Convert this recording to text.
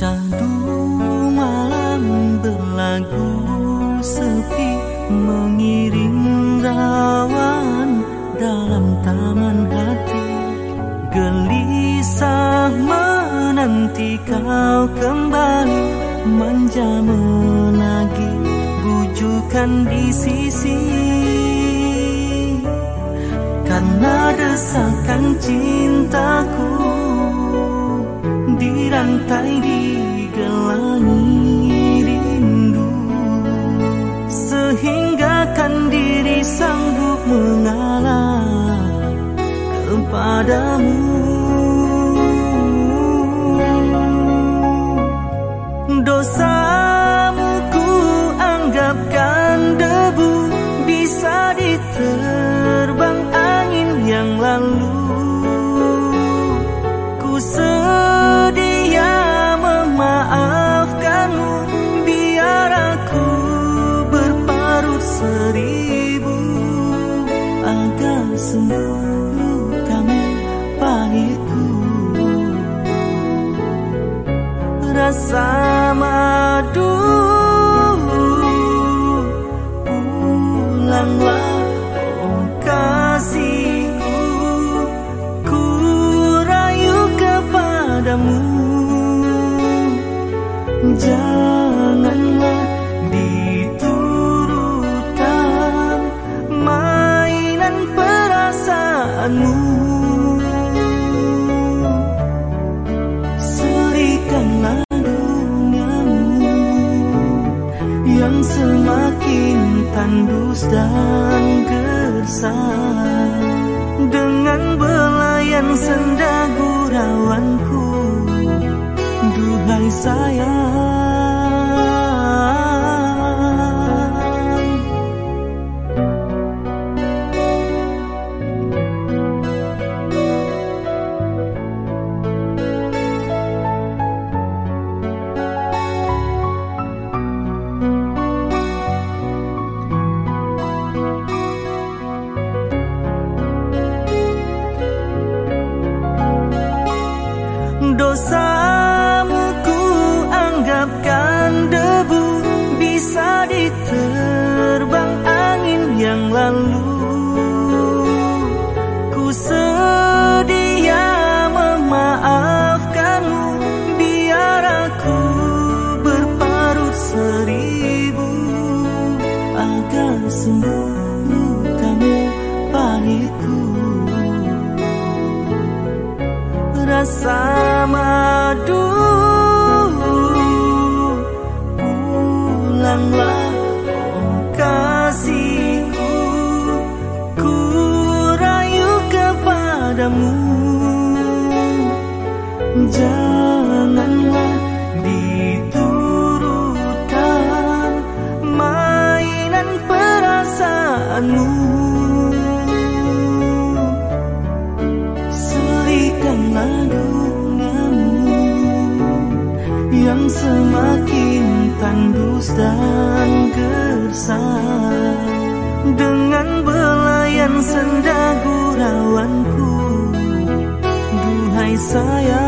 Syahdu malam berlagu sepi Mengiring rawan dalam taman hati. Gelisah menanti kau kembali manja menagi bujukan di sisi. Karena desakan cintaku dirantai di gelangi rindu. Sehingga kan diri sanggup mengalah kepadamu agar sembuh pahitku rasa tandus dan gersang Dengan belayan senda gurauanku Duhai sayang diterbang angin yang lalu. Ku sedia memaafkanmu Biar aku berparut seribu. Agar sembuh lukamu pahitku. Rasa dan gersang Dengan belayan senda gurauanku. Duhai sayang